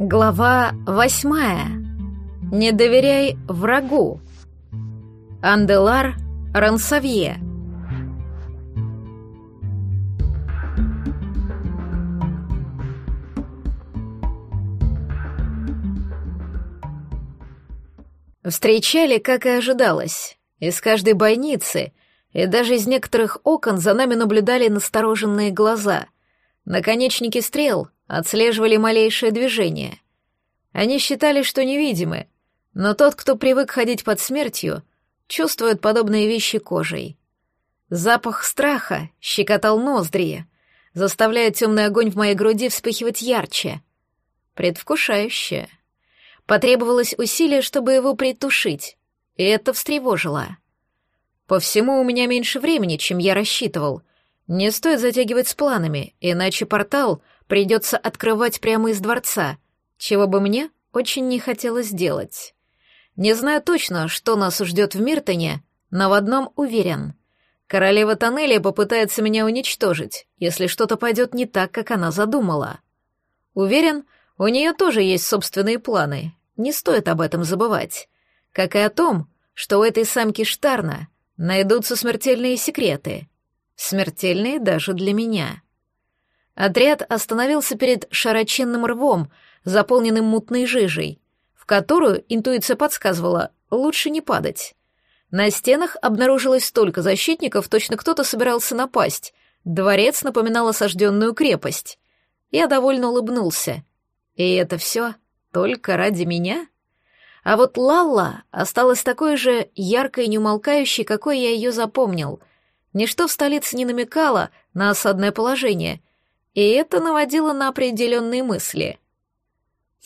Глава восьмая. Не доверяй врагу. Анделар Рансавье. Встречали, как и ожидалось. Из каждой бойницы и даже из некоторых окон за нами наблюдали настороженные глаза. Наконечники стрел отслеживали малейшее движение. Они считали, что невидимы, но тот, кто привык ходить под смертью, чувствует подобные вещи кожей. Запах страха щекотал ноздри, заставляя темный огонь в моей груди вспыхивать ярче. Предвкушающе. Потребовалось усилие, чтобы его притушить, и это встревожило. По всему у меня меньше времени, чем я рассчитывал. Не стоит затягивать с планами, иначе портал придется открывать прямо из дворца, чего бы мне очень не хотелось делать. Не знаю точно, что нас ждет в Миртоне, но в одном уверен. Королева тоннеля попытается меня уничтожить, если что-то пойдет не так, как она задумала. Уверен, у нее тоже есть собственные планы, не стоит об этом забывать. Как и о том, что у этой самки Штарна найдутся смертельные секреты. Смертельные даже для меня. Отряд остановился перед широченным рвом, заполненным мутной жижей, в которую интуиция подсказывала лучше не падать. На стенах обнаружилось столько защитников, точно кто-то собирался напасть. Дворец напоминал осажденную крепость. Я довольно улыбнулся. И это все только ради меня? А вот Лалла осталась такой же яркой и неумолкающей, какой я ее запомнил. Ничто в столице не намекало на осадное положение, и это наводило на определенные мысли.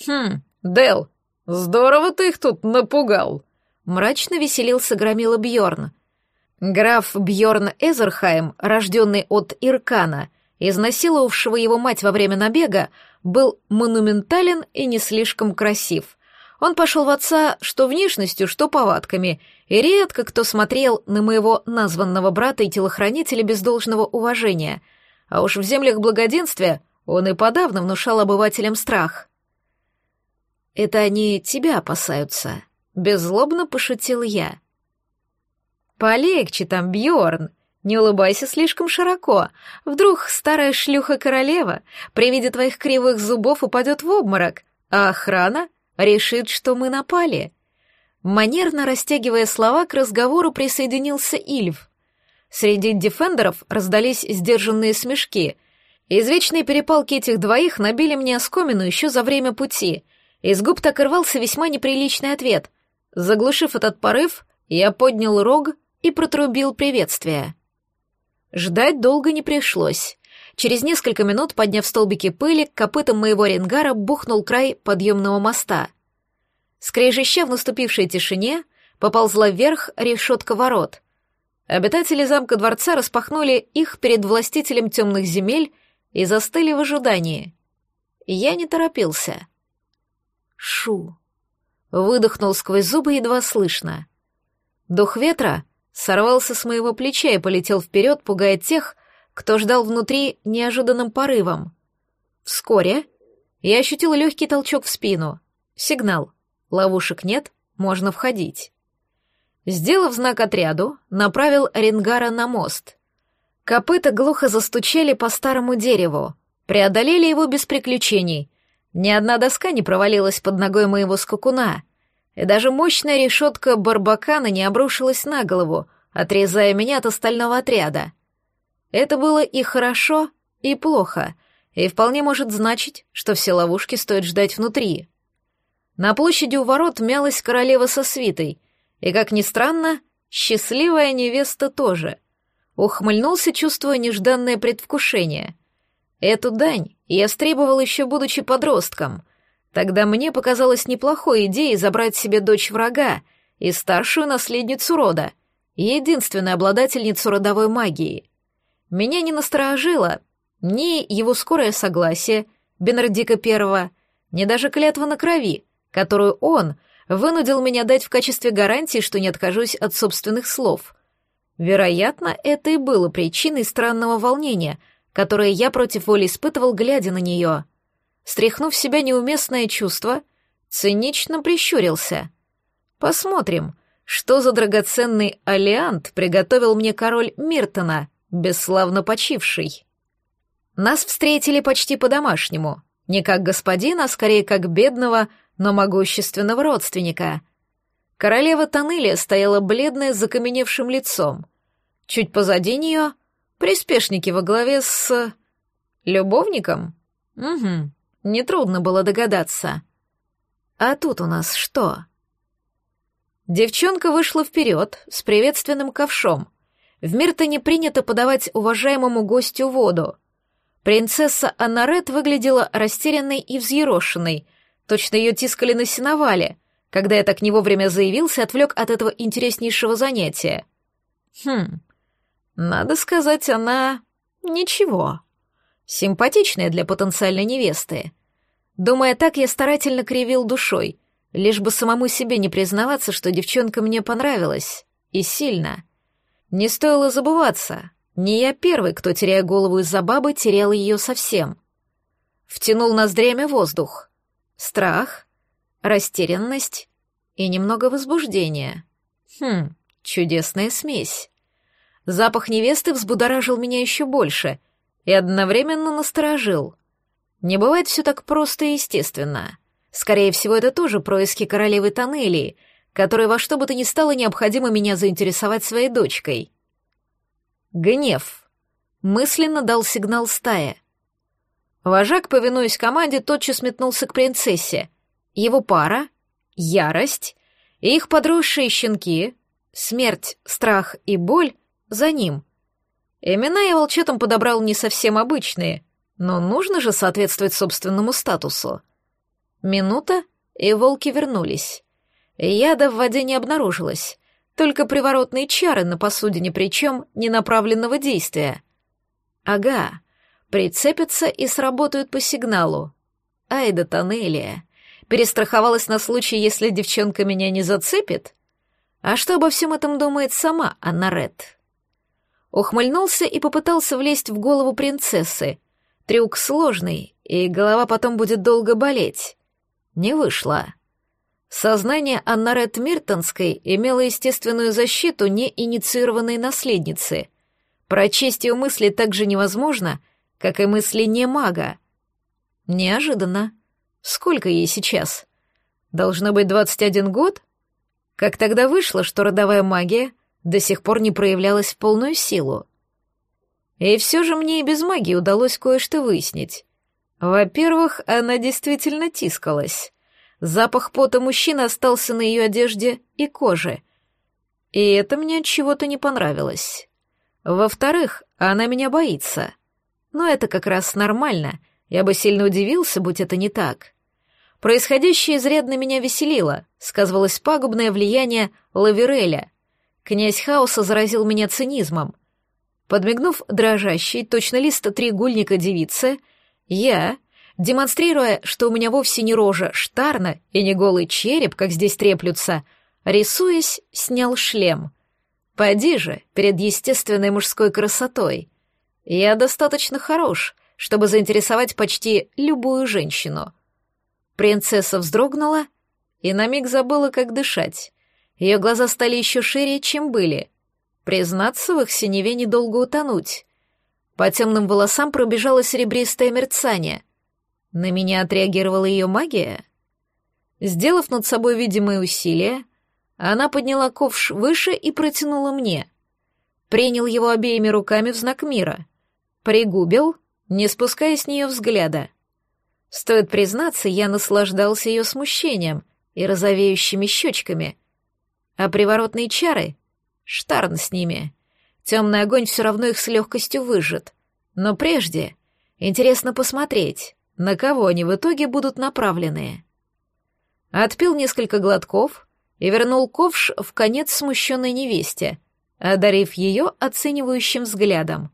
«Хм, Дел, здорово ты их тут напугал!» Мрачно веселился громила Бьорн. Граф Бьорн Эзерхайм, рожденный от Иркана, изнасиловавшего его мать во время набега, был монументален и не слишком красив. Он пошел в отца что внешностью, что повадками, и редко кто смотрел на моего названного брата и телохранителя без должного уважения — а уж в землях благоденствия он и подавно внушал обывателям страх. «Это они тебя опасаются», — беззлобно пошутил я. «Полегче там, Бьорн, не улыбайся слишком широко. Вдруг старая шлюха-королева при виде твоих кривых зубов упадет в обморок, а охрана решит, что мы напали». Манерно растягивая слова, к разговору присоединился Ильв — Среди дефендеров раздались сдержанные смешки. Извечные перепалки этих двоих набили мне оскомину еще за время пути. Из губ так и рвался весьма неприличный ответ. Заглушив этот порыв, я поднял рог и протрубил приветствие. Ждать долго не пришлось. Через несколько минут, подняв столбики пыли, копытом моего ренгара бухнул край подъемного моста. Скрежеща в наступившей тишине, поползла вверх решетка ворот — Обитатели замка дворца распахнули их перед властителем темных земель и застыли в ожидании. Я не торопился. Шу. Выдохнул сквозь зубы едва слышно. Дух ветра сорвался с моего плеча и полетел вперед, пугая тех, кто ждал внутри неожиданным порывом. Вскоре я ощутил легкий толчок в спину. Сигнал. Ловушек нет, можно входить. Сделав знак отряду, направил Ренгара на мост. Копыта глухо застучали по старому дереву, преодолели его без приключений. Ни одна доска не провалилась под ногой моего скакуна, и даже мощная решетка барбакана не обрушилась на голову, отрезая меня от остального отряда. Это было и хорошо, и плохо, и вполне может значить, что все ловушки стоит ждать внутри. На площади у ворот мялась королева со свитой — и, как ни странно, счастливая невеста тоже. Ухмыльнулся, чувствуя нежданное предвкушение. Эту дань я стребовал еще будучи подростком. Тогда мне показалось неплохой идеей забрать себе дочь врага и старшую наследницу рода, единственную обладательницу родовой магии. Меня не насторожило ни его скорое согласие, Бенардика Первого, ни даже клятва на крови, которую он — вынудил меня дать в качестве гарантии, что не откажусь от собственных слов. Вероятно, это и было причиной странного волнения, которое я против воли испытывал, глядя на нее. стряхнув себя неуместное чувство, цинично прищурился. «Посмотрим, что за драгоценный алиант приготовил мне король Миртона, бесславно почивший». Нас встретили почти по-домашнему, не как господина, а скорее как бедного, но могущественного родственника. Королева Танелия стояла бледная с закаменевшим лицом. Чуть позади нее — приспешники во главе с... любовником? Угу, нетрудно было догадаться. А тут у нас что? Девчонка вышла вперед с приветственным ковшом. В мир-то не принято подавать уважаемому гостю воду. Принцесса Аннарет выглядела растерянной и взъерошенной, точно ее тискали на сеновале, когда я так не вовремя заявился, отвлек от этого интереснейшего занятия. Хм, надо сказать, она... ничего. Симпатичная для потенциальной невесты. Думая так, я старательно кривил душой, лишь бы самому себе не признаваться, что девчонка мне понравилась. И сильно. Не стоило забываться, не я первый, кто, теряя голову из-за бабы, терял ее совсем. Втянул ноздрями воздух. Страх, растерянность и немного возбуждения. Хм, чудесная смесь. Запах невесты взбудоражил меня еще больше и одновременно насторожил. Не бывает все так просто и естественно. Скорее всего, это тоже происки королевы Тоннелии, которой во что бы то ни стало необходимо меня заинтересовать своей дочкой. Гнев. Мысленно дал сигнал стая. Вожак, повинуясь команде, тотчас метнулся к принцессе. Его пара, ярость и их подросшие щенки, смерть, страх и боль за ним. Имена я волчетом подобрал не совсем обычные, но нужно же соответствовать собственному статусу. Минута, и волки вернулись. Яда в воде не обнаружилось. Только приворотные чары на посудине, причем не направленного действия. Ага, прицепятся и сработают по сигналу. Айда Тоннелия. Перестраховалась на случай, если девчонка меня не зацепит? А что обо всем этом думает сама Анна Ред? Ухмыльнулся и попытался влезть в голову принцессы. Трюк сложный, и голова потом будет долго болеть. Не вышло. Сознание Аннарет Миртонской имело естественную защиту неинициированной наследницы. Прочесть ее мысли так же невозможно, как и мысли не мага. Неожиданно. Сколько ей сейчас? Должно быть 21 год? Как тогда вышло, что родовая магия до сих пор не проявлялась в полную силу? И все же мне и без магии удалось кое-что выяснить. Во-первых, она действительно тискалась. Запах пота мужчины остался на ее одежде и коже. И это мне от чего-то не понравилось. Во-вторых, она меня боится. Но это как раз нормально. Я бы сильно удивился, будь это не так. Происходящее изрядно меня веселило, сказывалось пагубное влияние Лавереля. Князь хаоса заразил меня цинизмом. Подмигнув дрожащей, точно листа треугольника девице, я, демонстрируя, что у меня вовсе не рожа штарна и не голый череп, как здесь треплются, рисуясь, снял шлем. Поди же, перед естественной мужской красотой. Я достаточно хорош, чтобы заинтересовать почти любую женщину. Принцесса вздрогнула и на миг забыла, как дышать. Ее глаза стали еще шире, чем были. Признаться, в их синеве недолго утонуть. По темным волосам пробежало серебристое мерцание — на меня отреагировала ее магия? Сделав над собой видимые усилия, она подняла ковш выше и протянула мне. Принял его обеими руками в знак мира. Пригубил, не спуская с нее взгляда. Стоит признаться, я наслаждался ее смущением и розовеющими щечками. А приворотные чары — штарн с ними. Темный огонь все равно их с легкостью выжжет. Но прежде интересно посмотреть, на кого они в итоге будут направлены. Отпил несколько глотков и вернул ковш в конец смущенной невесте, одарив ее оценивающим взглядом.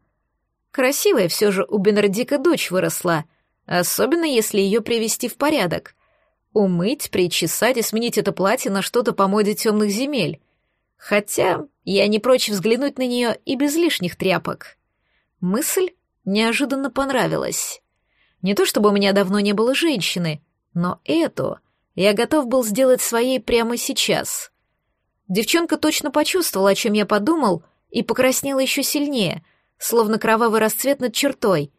Красивая все же у Бенардика дочь выросла, особенно если ее привести в порядок. Умыть, причесать и сменить это платье на что-то по моде темных земель. Хотя я не прочь взглянуть на нее и без лишних тряпок. Мысль неожиданно понравилась. Не то чтобы у меня давно не было женщины, но эту я готов был сделать своей прямо сейчас. Девчонка точно почувствовала, о чем я подумал, и покраснела еще сильнее, словно кровавый расцвет над чертой.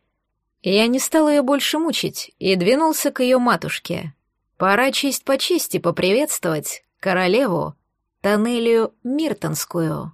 Я не стал ее больше мучить и двинулся к ее матушке. Пора честь по чести поприветствовать королеву Танелию Миртонскую.